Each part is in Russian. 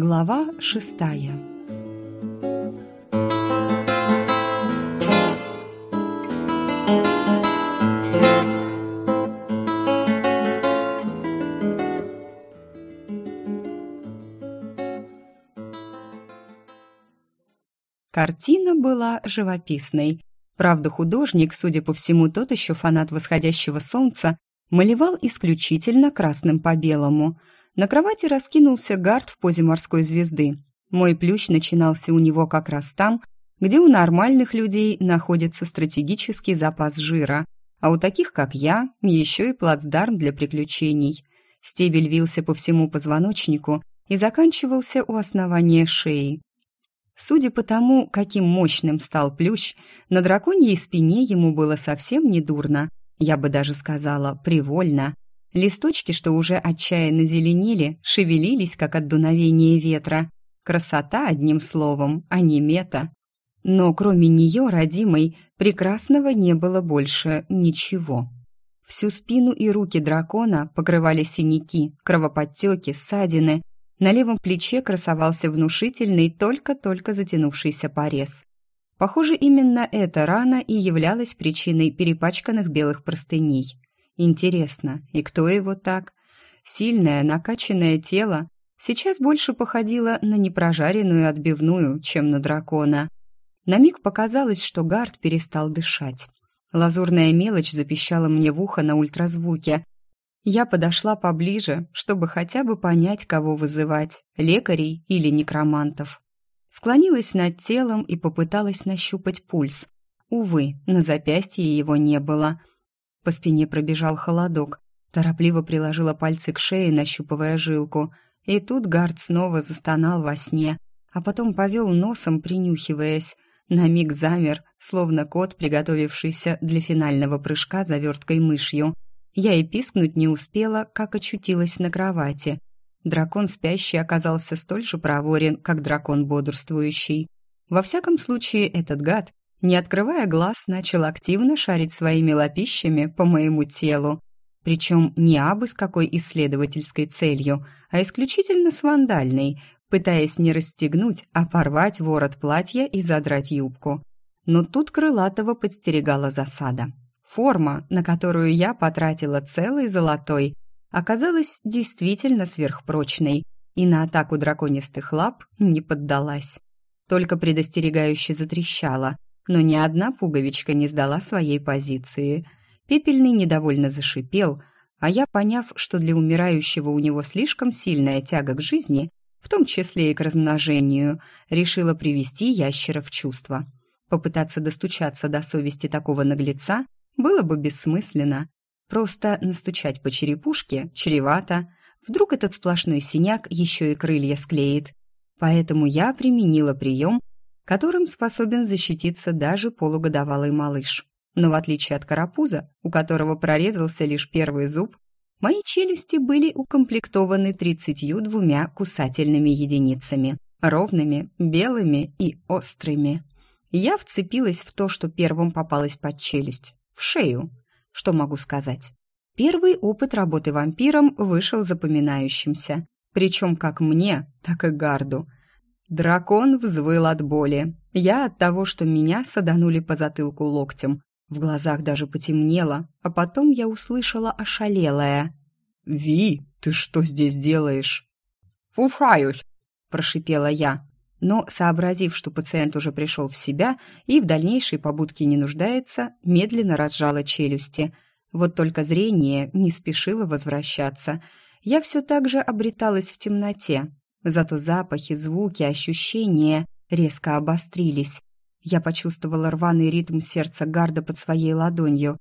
Глава шестая Картина была живописной. Правда, художник, судя по всему, тот еще фанат восходящего солнца, малевал исключительно красным по белому. На кровати раскинулся гард в позе морской звезды. Мой плющ начинался у него как раз там, где у нормальных людей находится стратегический запас жира, а у таких, как я, еще и плацдарм для приключений. Стебель вился по всему позвоночнику и заканчивался у основания шеи. Судя по тому, каким мощным стал плющ, на драконьей спине ему было совсем не дурно, я бы даже сказала, привольно. Листочки, что уже отчаянно зеленели, шевелились, как от дуновения ветра. Красота, одним словом, а не мета. Но кроме нее, родимой, прекрасного не было больше ничего. Всю спину и руки дракона покрывали синяки, кровоподтеки, ссадины. На левом плече красовался внушительный, только-только затянувшийся порез. Похоже, именно эта рана и являлась причиной перепачканных белых простыней. Интересно, и кто его так? Сильное, накачанное тело сейчас больше походило на непрожаренную отбивную, чем на дракона. На миг показалось, что Гард перестал дышать. Лазурная мелочь запищала мне в ухо на ультразвуке. Я подошла поближе, чтобы хотя бы понять, кого вызывать – лекарей или некромантов. Склонилась над телом и попыталась нащупать пульс. Увы, на запястье его не было. По спине пробежал холодок. Торопливо приложила пальцы к шее, нащупывая жилку. И тут Гард снова застонал во сне, а потом повел носом, принюхиваясь. На миг замер, словно кот, приготовившийся для финального прыжка заверткой мышью. Я и пискнуть не успела, как очутилась на кровати. Дракон спящий оказался столь же проворен, как дракон бодрствующий. Во всяком случае, этот гад, не открывая глаз, начал активно шарить своими лапищами по моему телу. Причем не абы с какой исследовательской целью, а исключительно с вандальной, пытаясь не расстегнуть, а порвать ворот платья и задрать юбку. Но тут Крылатого подстерегала засада. Форма, на которую я потратила целый золотой – оказалась действительно сверхпрочной и на атаку драконистых лап не поддалась. Только предостерегающе затрещала, но ни одна пуговичка не сдала своей позиции. Пепельный недовольно зашипел, а я, поняв, что для умирающего у него слишком сильная тяга к жизни, в том числе и к размножению, решила привести ящера в чувство. Попытаться достучаться до совести такого наглеца было бы бессмысленно, Просто настучать по черепушке чревато. Вдруг этот сплошной синяк еще и крылья склеит. Поэтому я применила прием, которым способен защититься даже полугодовалый малыш. Но в отличие от карапуза, у которого прорезался лишь первый зуб, мои челюсти были укомплектованы тридцатью двумя кусательными единицами, ровными, белыми и острыми. Я вцепилась в то, что первым попалось под челюсть, в шею. Что могу сказать? Первый опыт работы вампиром вышел запоминающимся. Причем как мне, так и Гарду. Дракон взвыл от боли. Я от того, что меня саданули по затылку локтем. В глазах даже потемнело, а потом я услышала ошалелое. «Ви, ты что здесь делаешь?» «Фушаюсь», – прошипела я. Но, сообразив, что пациент уже пришел в себя и в дальнейшей побудке не нуждается, медленно разжала челюсти. Вот только зрение не спешило возвращаться. Я все так же обреталась в темноте. Зато запахи, звуки, ощущения резко обострились. Я почувствовала рваный ритм сердца Гарда под своей ладонью,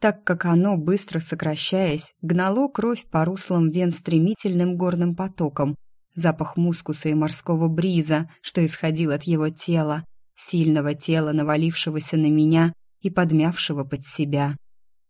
так как оно, быстро сокращаясь, гнало кровь по руслам вен стремительным горным потоком – запах мускуса и морского бриза, что исходил от его тела, сильного тела, навалившегося на меня и подмявшего под себя.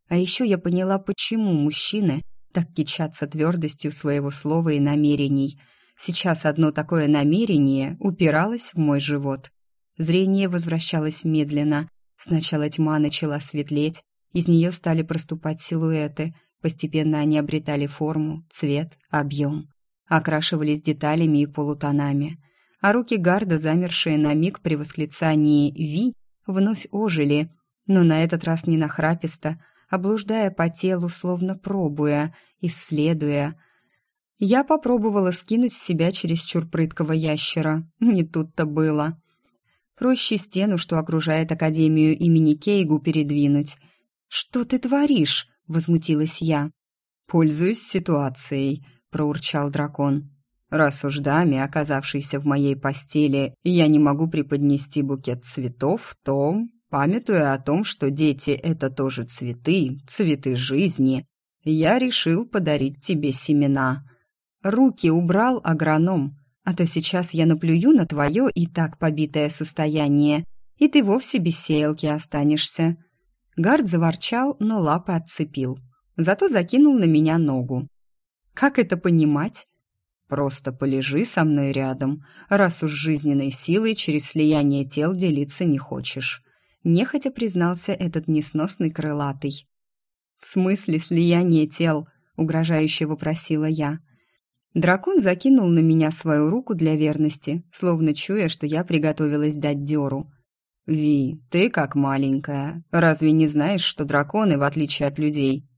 А еще я поняла, почему мужчины так кичатся твердостью своего слова и намерений. Сейчас одно такое намерение упиралось в мой живот. Зрение возвращалось медленно. Сначала тьма начала светлеть, из нее стали проступать силуэты, постепенно они обретали форму, цвет, объем окрашивались деталями и полутонами, а руки Гарда, замершие на миг при восклицании «Ви», вновь ожили, но на этот раз не нахраписто, а блуждая по телу, словно пробуя, исследуя. Я попробовала скинуть с себя чересчур прыткого ящера. Не тут-то было. Проще стену, что окружает Академию имени Кейгу, передвинуть. «Что ты творишь?» — возмутилась я. «Пользуюсь ситуацией», — проурчал дракон. «Раз уж даме, оказавшейся в моей постели, я не могу преподнести букет цветов, то, памятуя о том, что дети — это тоже цветы, цветы жизни, я решил подарить тебе семена. Руки убрал агроном, а то сейчас я наплюю на твое и так побитое состояние, и ты вовсе без сеялки останешься». Гард заворчал, но лапы отцепил. Зато закинул на меня ногу. «Как это понимать?» «Просто полежи со мной рядом, раз уж жизненной силой через слияние тел делиться не хочешь», нехотя признался этот несносный крылатый. «В смысле слияние тел?» — угрожающе вопросила я. Дракон закинул на меня свою руку для верности, словно чуя, что я приготовилась дать дёру. «Ви, ты как маленькая. Разве не знаешь, что драконы, в отличие от людей,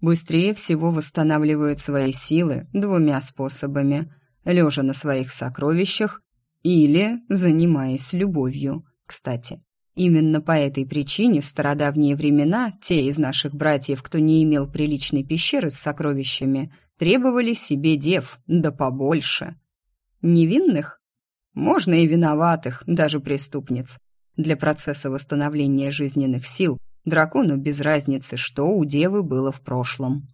быстрее всего восстанавливают свои силы двумя способами – лежа на своих сокровищах или занимаясь любовью, кстати?» Именно по этой причине в стародавние времена те из наших братьев, кто не имел приличной пещеры с сокровищами, требовали себе дев, да побольше. Невинных? Можно и виноватых, даже преступниц. Для процесса восстановления жизненных сил дракону без разницы, что у девы было в прошлом.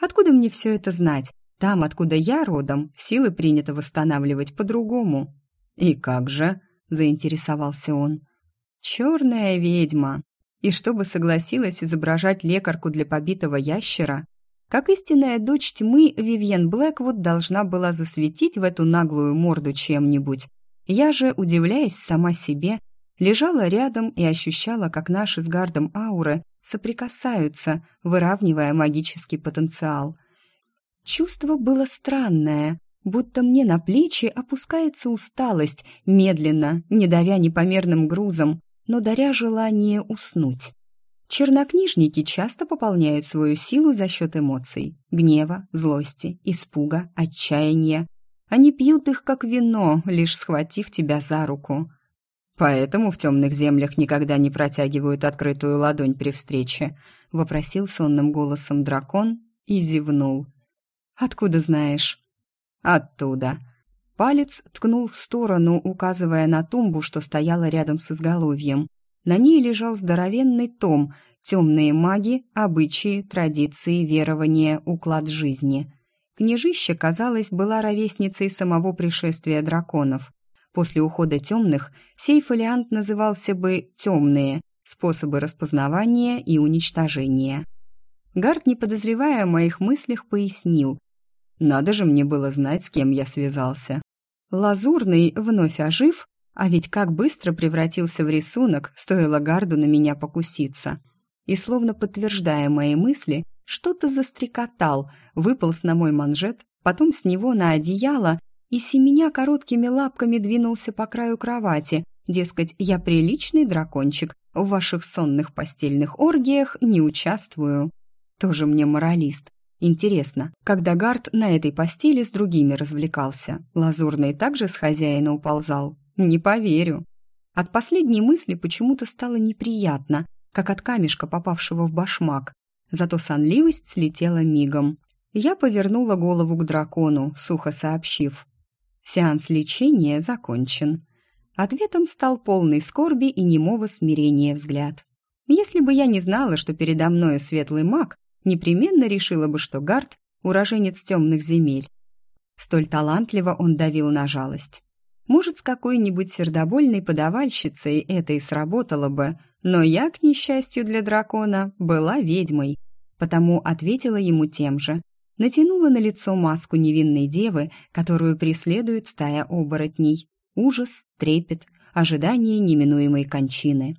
Откуда мне все это знать? Там, откуда я родом, силы принято восстанавливать по-другому. «И как же?» – заинтересовался он. «Черная ведьма. И чтобы согласилась изображать лекарку для побитого ящера, как истинная дочь тьмы, Вивьен Блэквуд должна была засветить в эту наглую морду чем-нибудь. Я же, удивляясь сама себе, лежала рядом и ощущала, как наши с Гардом ауры соприкасаются, выравнивая магический потенциал. Чувство было странное, будто мне на плечи опускается усталость, медленно, не давя непомерным грузом, но даря желание уснуть. Чернокнижники часто пополняют свою силу за счет эмоций – гнева, злости, испуга, отчаяния. Они пьют их как вино, лишь схватив тебя за руку. Поэтому в темных землях никогда не протягивают открытую ладонь при встрече, вопросил сонным голосом дракон и зевнул. Откуда знаешь? Оттуда. Палец ткнул в сторону, указывая на тумбу, что стояла рядом с изголовьем. На ней лежал здоровенный том «Темные маги, обычаи, традиции, верования, уклад жизни». Княжище, казалось, была ровесницей самого пришествия драконов. После ухода темных сей фолиант назывался бы «темные», способы распознавания и уничтожения. Гард, не подозревая о моих мыслях, пояснил. «Надо же мне было знать, с кем я связался». Лазурный, вновь ожив, а ведь как быстро превратился в рисунок, стоило гарду на меня покуситься. И словно подтверждая мои мысли, что-то застрекотал, выполз на мой манжет, потом с него на одеяло и семеня короткими лапками двинулся по краю кровати, дескать, я приличный дракончик, в ваших сонных постельных оргиях не участвую. Тоже мне моралист. Интересно, когда Гард на этой постели с другими развлекался, Лазурный также с хозяина уползал? Не поверю. От последней мысли почему-то стало неприятно, как от камешка, попавшего в башмак. Зато сонливость слетела мигом. Я повернула голову к дракону, сухо сообщив. Сеанс лечения закончен. Ответом стал полный скорби и немого смирения взгляд. Если бы я не знала, что передо мной светлый маг, непременно решила бы, что Гард – уроженец темных земель. Столь талантливо он давил на жалость. Может, с какой-нибудь сердобольной подавальщицей это и сработало бы, но я, к несчастью для дракона, была ведьмой, потому ответила ему тем же. Натянула на лицо маску невинной девы, которую преследует стая оборотней. Ужас, трепет, ожидание неминуемой кончины.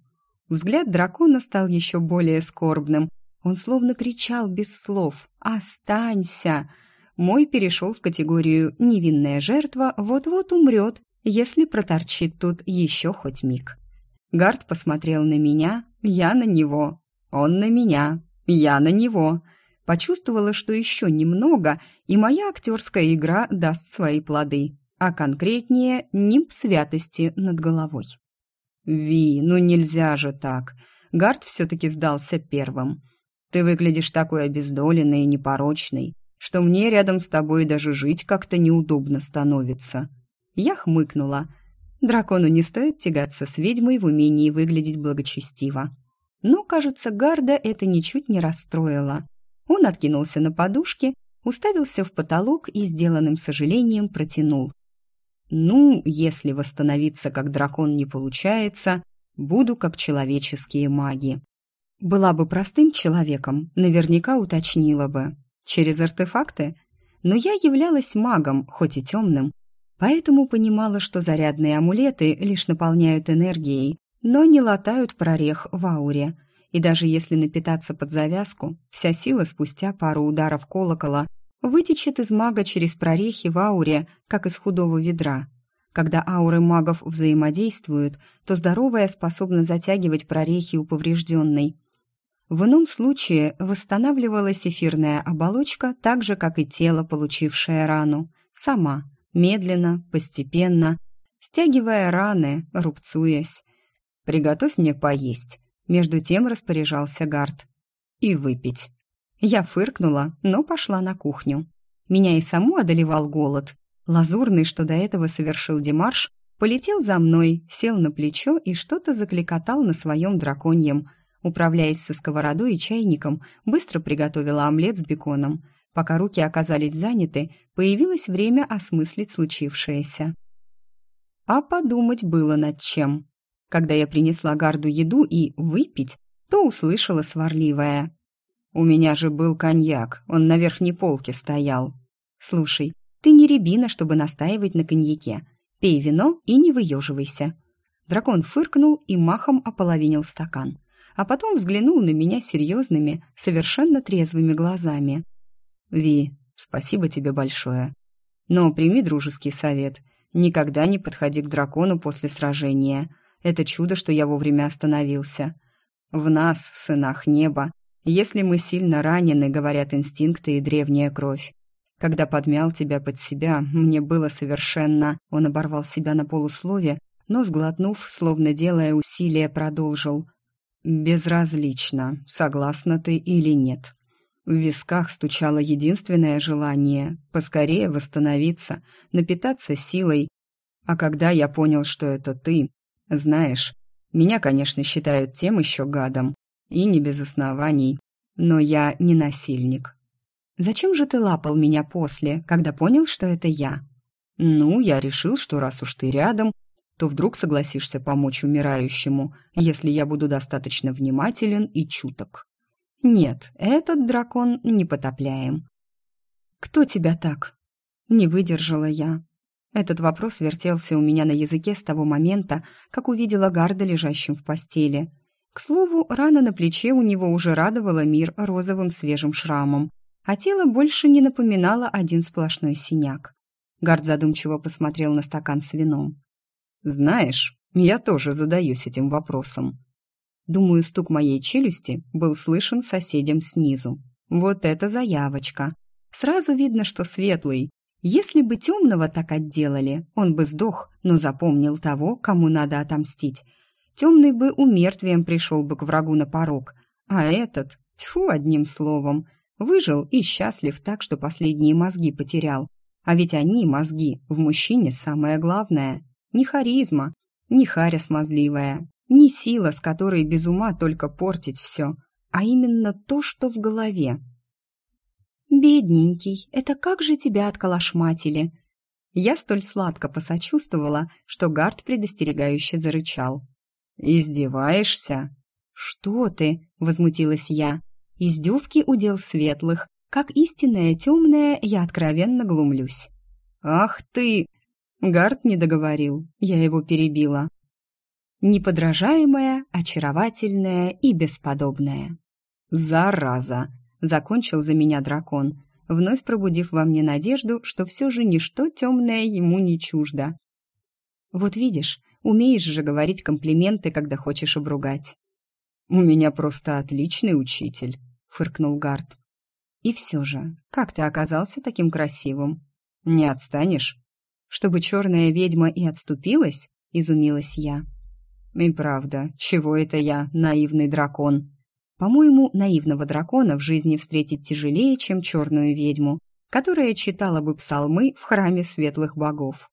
Взгляд дракона стал еще более скорбным. Он словно кричал без слов «Останься!». мой перешел в категорию «невинная жертва вот-вот умрет, если проторчит тут еще хоть миг». Гард посмотрел на меня, я на него, он на меня, я на него. Почувствовала, что еще немного, и моя актерская игра даст свои плоды, а конкретнее нимб святости над головой. «Ви, ну нельзя же так!» Гард все-таки сдался первым. «Ты выглядишь такой обездоленный и непорочный, что мне рядом с тобой даже жить как-то неудобно становится». Я хмыкнула. Дракону не стоит тягаться с ведьмой в умении выглядеть благочестиво. Но, кажется, Гарда это ничуть не расстроило. Он откинулся на подушке, уставился в потолок и сделанным сожалением протянул. «Ну, если восстановиться как дракон не получается, буду как человеческие маги». Была бы простым человеком, наверняка уточнила бы. Через артефакты? Но я являлась магом, хоть и темным, поэтому понимала, что зарядные амулеты лишь наполняют энергией, но не латают прорех в ауре – и даже если напитаться под завязку, вся сила спустя пару ударов колокола вытечет из мага через прорехи в ауре, как из худого ведра. Когда ауры магов взаимодействуют, то здоровая способна затягивать прорехи у поврежденной. В ином случае восстанавливалась эфирная оболочка так же, как и тело, получившее рану, сама, медленно, постепенно, стягивая раны, рубцуясь. «Приготовь мне поесть», между тем распоряжался Гард. «И выпить». Я фыркнула, но пошла на кухню. Меня и саму одолевал голод. Лазурный, что до этого совершил Демарш, полетел за мной, сел на плечо и что-то закликотал на своем драконьем. Управляясь со сковородой и чайником, быстро приготовила омлет с беконом. Пока руки оказались заняты, появилось время осмыслить случившееся. А подумать было над чем. Когда я принесла гарду еду и выпить, то услышала сварливая. «У меня же был коньяк, он на верхней полке стоял». «Слушай, ты не рябина, чтобы настаивать на коньяке. Пей вино и не выеживайся». Дракон фыркнул и махом ополовинил стакан, а потом взглянул на меня серьезными, совершенно трезвыми глазами. «Ви, спасибо тебе большое. Но прими дружеский совет. Никогда не подходи к дракону после сражения. Это чудо, что я вовремя остановился. В нас, сынах неба, если мы сильно ранены, говорят инстинкты и древняя кровь. Когда подмял тебя под себя, мне было совершенно... Он оборвал себя на полуслове, но, сглотнув, словно делая усилие, продолжил. «Безразлично, согласна ты или нет». В висках стучало единственное желание — поскорее восстановиться, напитаться силой. А когда я понял, что это ты, знаешь, меня, конечно, считают тем еще гадом, и не без оснований, но я не насильник. Зачем же ты лапал меня после, когда понял, что это я? Ну, я решил, что раз уж ты рядом, то вдруг согласишься помочь умирающему, если я буду достаточно внимателен и чуток. Нет, этот дракон не потопляем. Кто тебя так? Не выдержала я. Этот вопрос вертелся у меня на языке с того момента, как увидела Гарда лежащим в постели. К слову, рана на плече у него уже радовала мир розовым свежим шрамом, а тело больше не напоминало один сплошной синяк. Гард задумчиво посмотрел на стакан с вином. «Знаешь, я тоже задаюсь этим вопросом». Думаю, стук моей челюсти был слышен соседям снизу. Вот это заявочка. Сразу видно, что светлый, если бы темного так отделали, он бы сдох, но запомнил того, кому надо отомстить. Темный бы умертвием пришел бы к врагу на порог, а этот, тьфу, одним словом, выжил и счастлив так, что последние мозги потерял. А ведь они, мозги, в мужчине самое главное. Не харизма, не харя смазливая, не сила, с которой без ума только портить все, а именно то, что в голове. «Бедненький, это как же тебя отколошматили!» Я столь сладко посочувствовала, что Гард предостерегающе зарычал. «Издеваешься?» «Что ты?» — возмутилась я. «Издевки удел светлых. Как истинная темная, я откровенно глумлюсь». «Ах ты!» Гард не договорил, я его перебила. «Неподражаемая, очаровательная и бесподобная». «Зараза!» закончил за меня дракон. вновь пробудив во мне надежду, что все же ничто темное ему не чуждо. «Вот видишь, умеешь же говорить комплименты, когда хочешь обругать». «У меня просто отличный учитель», — фыркнул Гард. «И все же, как ты оказался таким красивым?» «Не отстанешь?» «Чтобы черная ведьма и отступилась?» — изумилась я. «И правда, чего это я, наивный дракон?» По-моему, наивного дракона в жизни встретить тяжелее, чем черную ведьму, которая читала бы псалмы в храме светлых богов.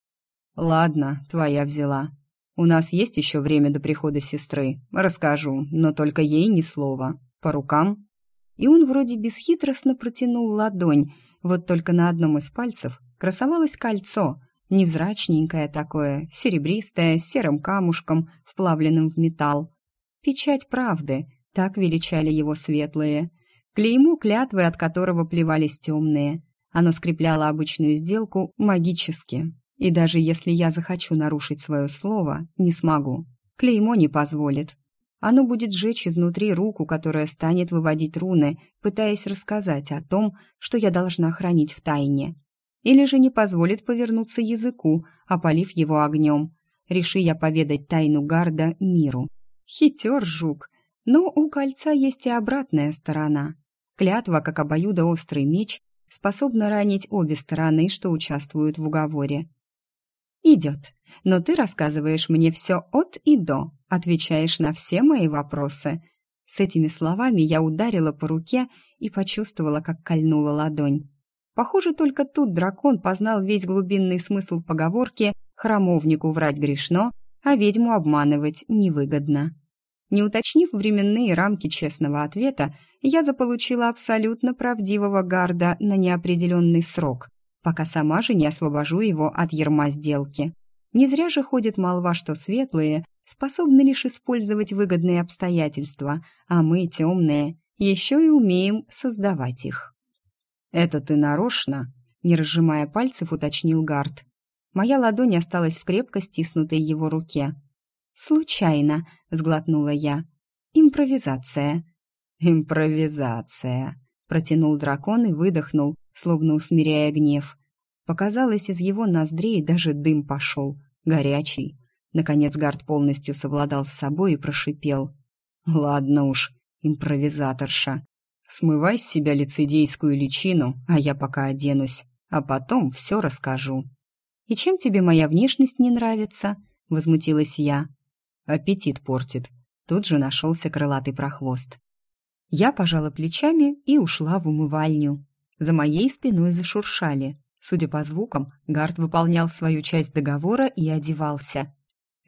«Ладно, твоя взяла. У нас есть еще время до прихода сестры. Расскажу, но только ей ни слова. По рукам?» И он вроде бесхитростно протянул ладонь, вот только на одном из пальцев красовалось кольцо, невзрачненькое такое, серебристое, с серым камушком, вплавленным в металл. Печать правды, так величали его светлые. Клейму клятвы, от которого плевались темные. Оно скрепляло обычную сделку магически. И даже если я захочу нарушить свое слово, не смогу. Клеймо не позволит. Оно будет сжечь изнутри руку, которая станет выводить руны, пытаясь рассказать о том, что я должна хранить в тайне. Или же не позволит повернуться языку, опалив его огнем. Реши я поведать тайну Гарда миру. Хитер жук, но у кольца есть и обратная сторона. Клятва, как обоюдоострый меч, способна ранить обе стороны, что участвуют в уговоре. «Идет, но ты рассказываешь мне все от и до, отвечаешь на все мои вопросы». С этими словами я ударила по руке и почувствовала, как кольнула ладонь. Похоже, только тут дракон познал весь глубинный смысл поговорки «храмовнику врать грешно, а ведьму обманывать невыгодно». Не уточнив временные рамки честного ответа, я заполучила абсолютно правдивого гарда на неопределенный срок, пока сама же не освобожу его от ерма сделки. Не зря же ходит молва, что светлые способны лишь использовать выгодные обстоятельства, а мы, темные, еще и умеем создавать их. «Это ты нарочно?» — не разжимая пальцев, уточнил Гард. Моя ладонь осталась в крепко стиснутой его руке. «Случайно», — сглотнула я. «Импровизация». «Импровизация», — протянул дракон и выдохнул, словно усмиряя гнев. Показалось, из его ноздрей даже дым пошел, горячий. Наконец Гард полностью совладал с собой и прошипел. «Ладно уж, импровизаторша. Смывай с себя лицедейскую личину, а я пока оденусь, а потом все расскажу». «И чем тебе моя внешность не нравится?» — возмутилась я. Аппетит портит. Тут же нашелся крылатый прохвост. Я пожала плечами и ушла в умывальню. За моей спиной зашуршали. Судя по звукам, Гард выполнял свою часть договора и одевался.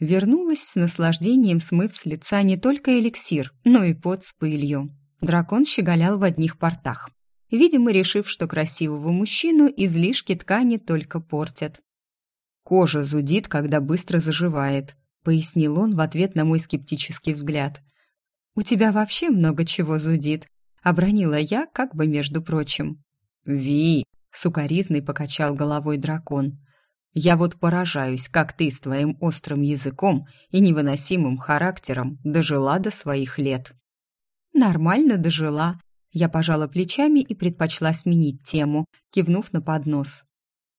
Вернулась с наслаждением, смыв с лица не только эликсир, но и пот с пылью. Дракон щеголял в одних портах, видимо, решив, что красивого мужчину излишки ткани только портят. Кожа зудит, когда быстро заживает, пояснил он в ответ на мой скептический взгляд. «У тебя вообще много чего зудит», — обронила я, как бы между прочим. «Ви!» — сукоризный покачал головой дракон. «Я вот поражаюсь, как ты с твоим острым языком и невыносимым характером дожила до своих лет». «Нормально дожила», — я пожала плечами и предпочла сменить тему, кивнув на поднос.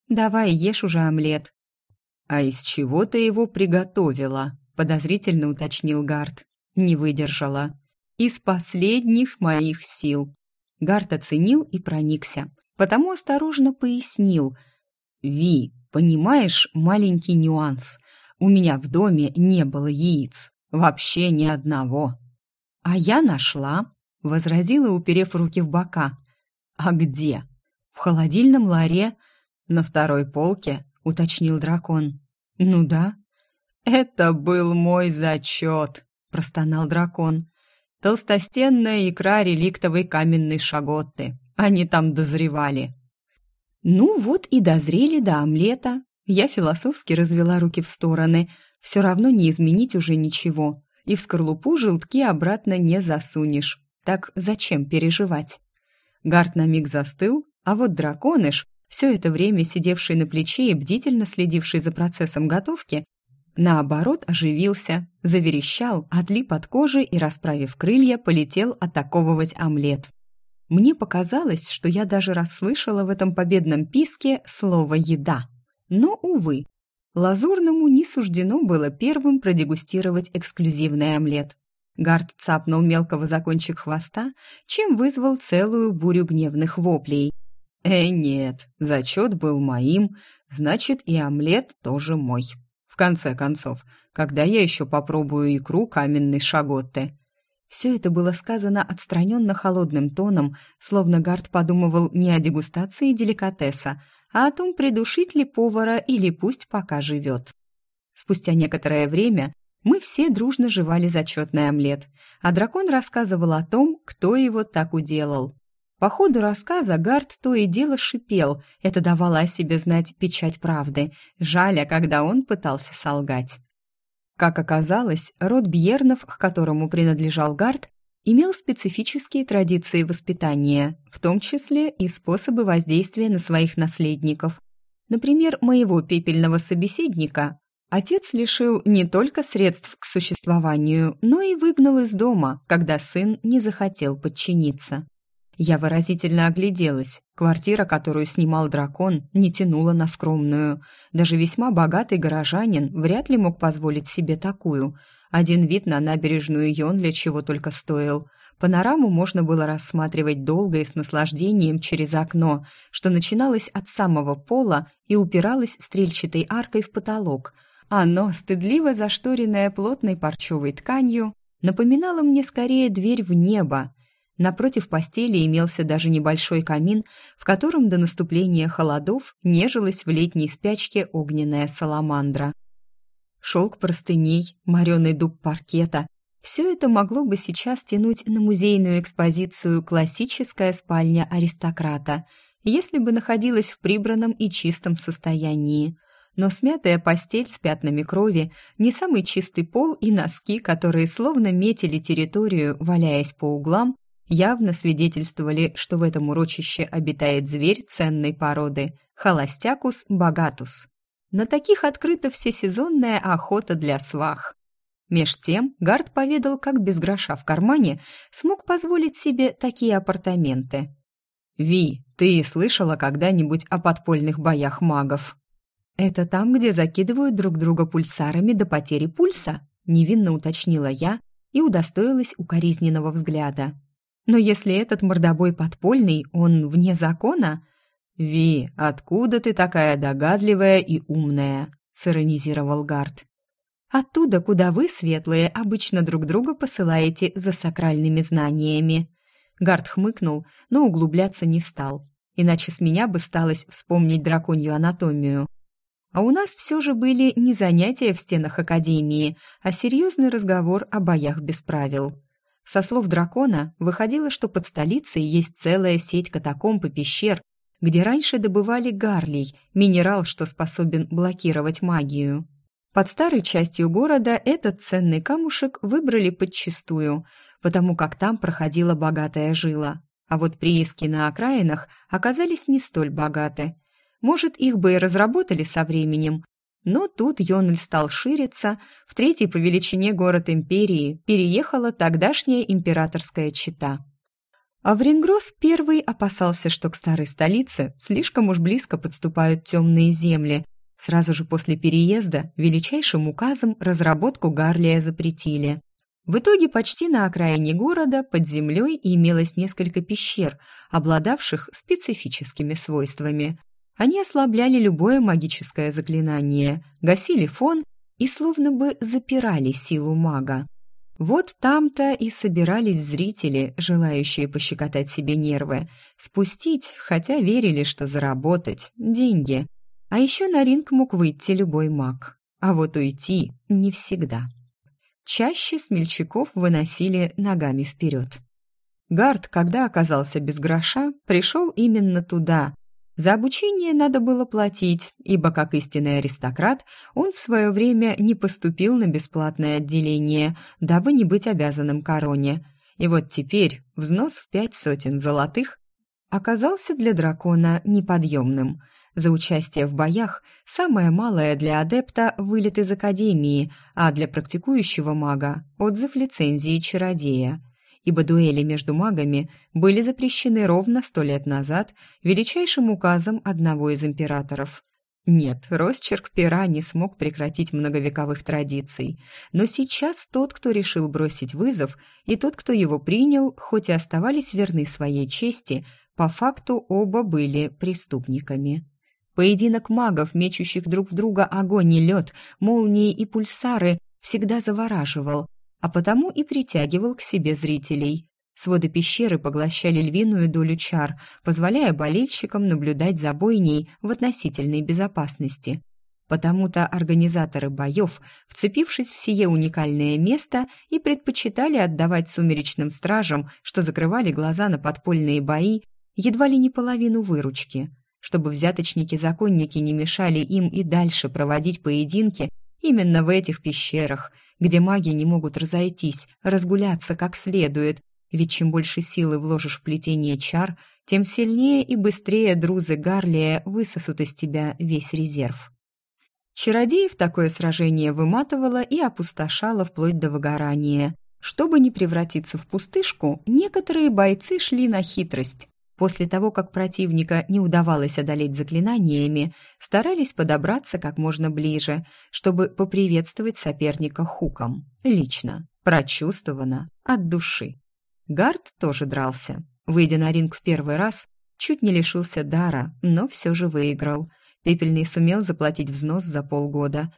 «Давай ешь уже омлет, «А из чего ты его приготовила?» — подозрительно уточнил Гард. Не выдержала. «Из последних моих сил». Гард оценил и проникся, потому осторожно пояснил. «Ви, понимаешь маленький нюанс? У меня в доме не было яиц, вообще ни одного». «А я нашла», — возразила, уперев руки в бока. «А где?» «В холодильном ларе». «На второй полке?» уточнил дракон. «Ну да». «Это был мой зачет», — простонал дракон. «Толстостенная икра реликтовой каменной шаготты. Они там дозревали». «Ну вот и дозрели до омлета». Я философски развела руки в стороны. Все равно не изменить уже ничего. И в скорлупу желтки обратно не засунешь. Так зачем переживать? Гард на миг застыл, а вот драконыш все это время сидевший на плече и бдительно следивший за процессом готовки, наоборот оживился, заверещал, отлип от кожи и, расправив крылья, полетел атаковывать омлет. Мне показалось, что я даже расслышала в этом победном писке слово «еда». Но, увы, Лазурному не суждено было первым продегустировать эксклюзивный омлет. Гард цапнул мелкого за кончик хвоста, чем вызвал целую бурю гневных воплей. «Э, нет, зачет был моим, значит, и омлет тоже мой. В конце концов, когда я еще попробую икру каменной шаготты?» Все это было сказано отстраненно холодным тоном, словно Гард подумывал не о дегустации деликатеса, а о том, придушить ли повара или пусть пока живет. Спустя некоторое время мы все дружно жевали зачетный омлет, а дракон рассказывал о том, кто его так уделал. По ходу рассказа Гард то и дело шипел, это давало о себе знать печать правды, жаля, когда он пытался солгать. Как оказалось, род Бьернов, к которому принадлежал Гард, имел специфические традиции воспитания, в том числе и способы воздействия на своих наследников. Например, моего пепельного собеседника отец лишил не только средств к существованию, но и выгнал из дома, когда сын не захотел подчиниться. Я выразительно огляделась. Квартира, которую снимал дракон, не тянула на скромную. Даже весьма богатый горожанин вряд ли мог позволить себе такую. Один вид на набережную Йон для чего только стоил. Панораму можно было рассматривать долго и с наслаждением через окно, что начиналось от самого пола и упиралось стрельчатой аркой в потолок. Оно, стыдливо зашторенное плотной парчевой тканью, напоминало мне скорее дверь в небо, Напротив постели имелся даже небольшой камин, в котором до наступления холодов нежилась в летней спячке огненная саламандра. Шелк простыней, мореный дуб паркета – все это могло бы сейчас тянуть на музейную экспозицию «Классическая спальня аристократа», если бы находилась в прибранном и чистом состоянии. Но смятая постель с пятнами крови, не самый чистый пол и носки, которые словно метили территорию, валяясь по углам, явно свидетельствовали, что в этом урочище обитает зверь ценной породы – холостякус богатус. На таких открыта всесезонная охота для свах. Меж тем Гард поведал, как без гроша в кармане смог позволить себе такие апартаменты. «Ви, ты слышала когда-нибудь о подпольных боях магов?» «Это там, где закидывают друг друга пульсарами до потери пульса?» невинно уточнила я и удостоилась укоризненного взгляда. Но если этот мордобой подпольный, он вне закона... «Ви, откуда ты такая догадливая и умная?» — сиронизировал Гард. «Оттуда, куда вы, светлые, обычно друг друга посылаете за сакральными знаниями». Гард хмыкнул, но углубляться не стал. Иначе с меня бы сталось вспомнить драконью анатомию. А у нас все же были не занятия в стенах Академии, а серьезный разговор о боях без правил. Со слов дракона выходило, что под столицей есть целая сеть катакомб и пещер, где раньше добывали гарлий, минерал, что способен блокировать магию. Под старой частью города этот ценный камушек выбрали подчистую, потому как там проходила богатая жила. А вот прииски на окраинах оказались не столь богаты. Может, их бы и разработали со временем, но тут Йонль стал шириться, в третий по величине город империи переехала тогдашняя императорская чита. А Врингрос первый опасался, что к старой столице слишком уж близко подступают темные земли. Сразу же после переезда величайшим указом разработку Гарлия запретили. В итоге почти на окраине города под землей имелось несколько пещер, обладавших специфическими свойствами. Они ослабляли любое магическое заклинание, гасили фон и словно бы запирали силу мага. Вот там-то и собирались зрители, желающие пощекотать себе нервы, спустить, хотя верили, что заработать, деньги. А еще на ринг мог выйти любой маг. А вот уйти не всегда. Чаще смельчаков выносили ногами вперед. Гард, когда оказался без гроша, пришел именно туда, за обучение надо было платить, ибо, как истинный аристократ, он в свое время не поступил на бесплатное отделение, дабы не быть обязанным короне. И вот теперь взнос в пять сотен золотых оказался для дракона неподъемным. За участие в боях самое малое для адепта – вылет из академии, а для практикующего мага – отзыв лицензии чародея. Ибо дуэли между магами были запрещены ровно сто лет назад величайшим указом одного из императоров. Нет, росчерк пера не смог прекратить многовековых традиций, но сейчас тот, кто решил бросить вызов, и тот, кто его принял, хоть и оставались верны своей чести, по факту оба были преступниками. Поединок магов, мечущих друг в друга огонь и лед, молнии и пульсары, всегда завораживал, а потому и притягивал к себе зрителей. Своды пещеры поглощали львиную долю чар, позволяя болельщикам наблюдать за бойней в относительной безопасности. Потому-то организаторы боев, вцепившись в сие уникальное место, и предпочитали отдавать сумеречным стражам, что закрывали глаза на подпольные бои, едва ли не половину выручки. Чтобы взяточники-законники не мешали им и дальше проводить поединки именно в этих пещерах, где маги не могут разойтись, разгуляться как следует, ведь чем больше силы вложишь в плетение чар, тем сильнее и быстрее друзы Гарлия высосут из тебя весь резерв. Чародеев такое сражение выматывало и опустошало вплоть до выгорания. Чтобы не превратиться в пустышку, некоторые бойцы шли на хитрость. После того, как противника не удавалось одолеть заклинаниями, старались подобраться как можно ближе, чтобы поприветствовать соперника хуком. Лично, прочувствовано, от души. Гард тоже дрался. Выйдя на ринг в первый раз, чуть не лишился дара, но все же выиграл. Пепельный сумел заплатить взнос за полгода.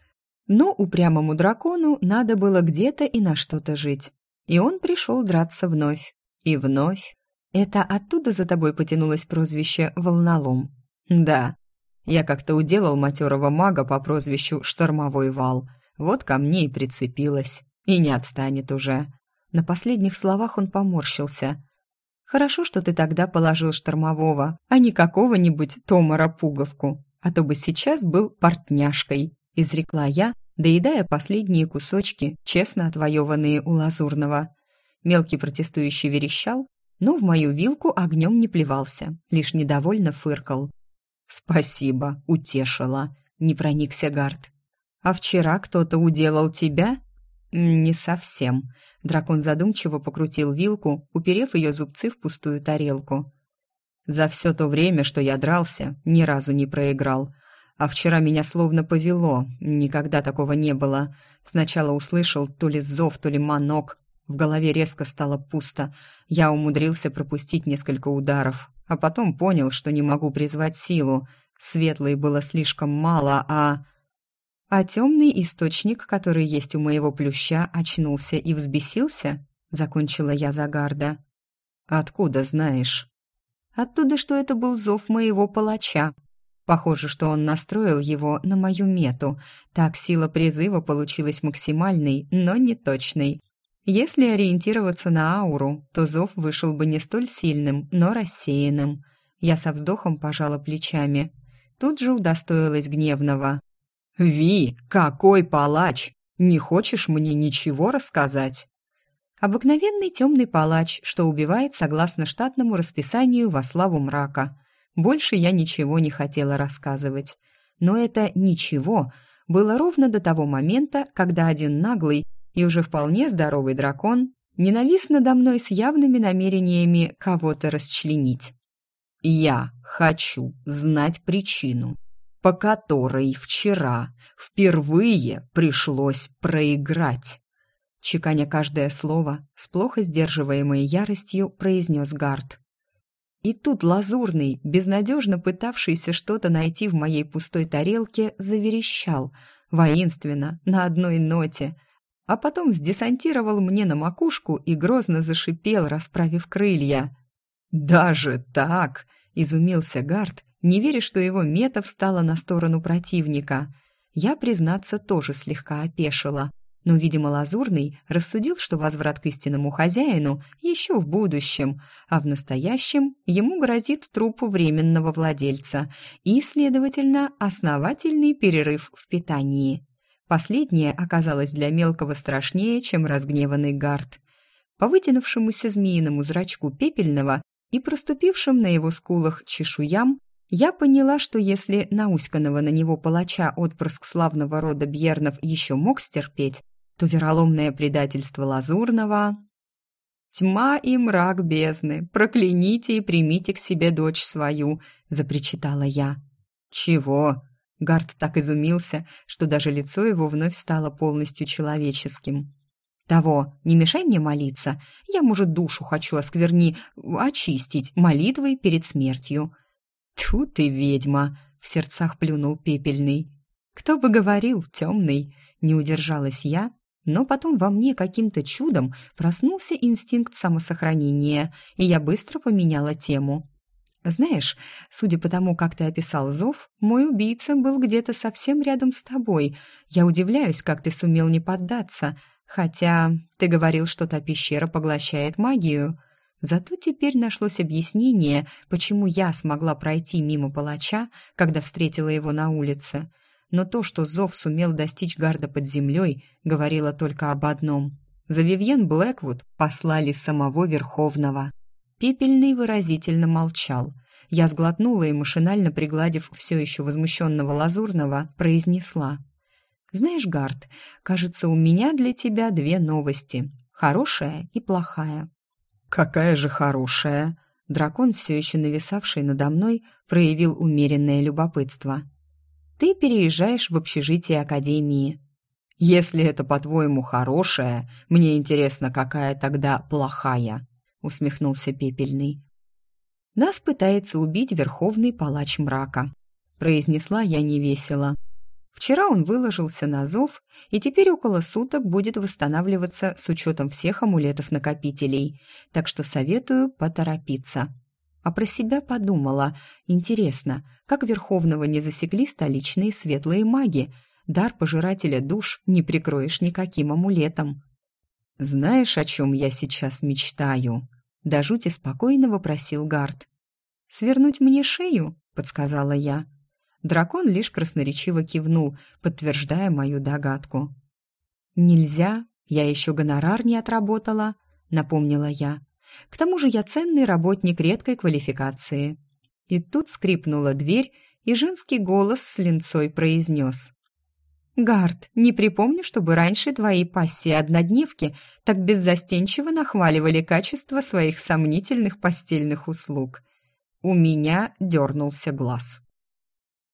Но упрямому дракону надо было где-то и на что-то жить. И он пришел драться вновь. И вновь. Это оттуда за тобой потянулось прозвище «Волнолом». Да, я как-то уделал матерого мага по прозвищу «Штормовой вал». Вот ко мне и прицепилась. И не отстанет уже. На последних словах он поморщился. «Хорошо, что ты тогда положил штормового, а не какого-нибудь Томара-пуговку, а то бы сейчас был портняшкой», — изрекла я, доедая последние кусочки, честно отвоеванные у Лазурного. Мелкий протестующий верещал, но в мою вилку огнем не плевался, лишь недовольно фыркал. «Спасибо, утешила», — не проникся Гард. «А вчера кто-то уделал тебя?» «Не совсем», Дракон задумчиво покрутил вилку, уперев ее зубцы в пустую тарелку. «За все то время, что я дрался, ни разу не проиграл. А вчера меня словно повело, никогда такого не было. Сначала услышал то ли зов, то ли манок. В голове резко стало пусто. Я умудрился пропустить несколько ударов, а потом понял, что не могу призвать силу. Светлой было слишком мало, а... А темный источник, который есть у моего плюща, очнулся и взбесился? Закончила я Загарда. Откуда знаешь? Оттуда, что это был зов моего палача. Похоже, что он настроил его на мою мету. Так сила призыва получилась максимальной, но не точной. Если ориентироваться на ауру, то зов вышел бы не столь сильным, но рассеянным. Я со вздохом пожала плечами. Тут же удостоилась гневного. «Ви, какой палач! Не хочешь мне ничего рассказать?» Обыкновенный темный палач, что убивает согласно штатному расписанию во славу мрака. Больше я ничего не хотела рассказывать. Но это «ничего» было ровно до того момента, когда один наглый и уже вполне здоровый дракон ненавис надо мной с явными намерениями кого-то расчленить. «Я хочу знать причину», по которой вчера впервые пришлось проиграть. Чеканя каждое слово, с плохо сдерживаемой яростью произнес Гард. И тут Лазурный, безнадежно пытавшийся что-то найти в моей пустой тарелке, заверещал, воинственно, на одной ноте, а потом сдесантировал мне на макушку и грозно зашипел, расправив крылья. «Даже так?» — изумился Гард, не веря, что его мета встала на сторону противника. Я, признаться, тоже слегка опешила. Но, видимо, Лазурный рассудил, что возврат к истинному хозяину еще в будущем, а в настоящем ему грозит труп временного владельца и, следовательно, основательный перерыв в питании. Последнее оказалось для мелкого страшнее, чем разгневанный гард. По вытянувшемуся змеиному зрачку пепельного и проступившим на его скулах чешуям я поняла, что если науськанного на него палача отпрыск славного рода Бьернов еще мог стерпеть, то вероломное предательство Лазурного... «Тьма и мрак бездны, прокляните и примите к себе дочь свою», — запричитала я. «Чего?» Гард так изумился, что даже лицо его вновь стало полностью человеческим. «Того, не мешай мне молиться. Я, может, душу хочу оскверни, очистить молитвой перед смертью». «Тьфу ты, ведьма!» — в сердцах плюнул пепельный. «Кто бы говорил, темный!» — не удержалась я, но потом во мне каким-то чудом проснулся инстинкт самосохранения, и я быстро поменяла тему. Знаешь, судя по тому, как ты описал зов, мой убийца был где-то совсем рядом с тобой. Я удивляюсь, как ты сумел не поддаться. Хотя ты говорил, что та пещера поглощает магию. Зато теперь нашлось объяснение, почему я смогла пройти мимо палача, когда встретила его на улице. Но то, что зов сумел достичь гарда под землей, говорило только об одном. За Вивьен Блэквуд послали самого Верховного. Пепельный выразительно молчал. Я сглотнула и, машинально пригладив все еще возмущенного Лазурного, произнесла. «Знаешь, Гард, кажется, у меня для тебя две новости. Хорошая и плохая». «Какая же хорошая!» Дракон, все еще нависавший надо мной, проявил умеренное любопытство. «Ты переезжаешь в общежитие Академии». «Если это, по-твоему, хорошая, мне интересно, какая тогда плохая?» Усмехнулся Пепельный. Нас пытается убить Верховный Палач Мрака, произнесла я невесело. Вчера он выложился на зов, и теперь около суток будет восстанавливаться с учетом всех амулетов-накопителей, так что советую поторопиться. А про себя подумала, интересно, как Верховного не засекли столичные светлые маги, дар пожирателя душ не прикроешь никаким амулетом. «Знаешь, о чем я сейчас мечтаю?» До жути спокойно вопросил Гард. «Свернуть мне шею?» — подсказала я. Дракон лишь красноречиво кивнул, подтверждая мою догадку. «Нельзя, я еще гонорар не отработала», — напомнила я. «К тому же я ценный работник редкой квалификации». И тут скрипнула дверь, и женский голос с линцой произнес. «Гард, не припомню, чтобы раньше твои пассии-однодневки так беззастенчиво нахваливали качество своих сомнительных постельных услуг». У меня дернулся глаз.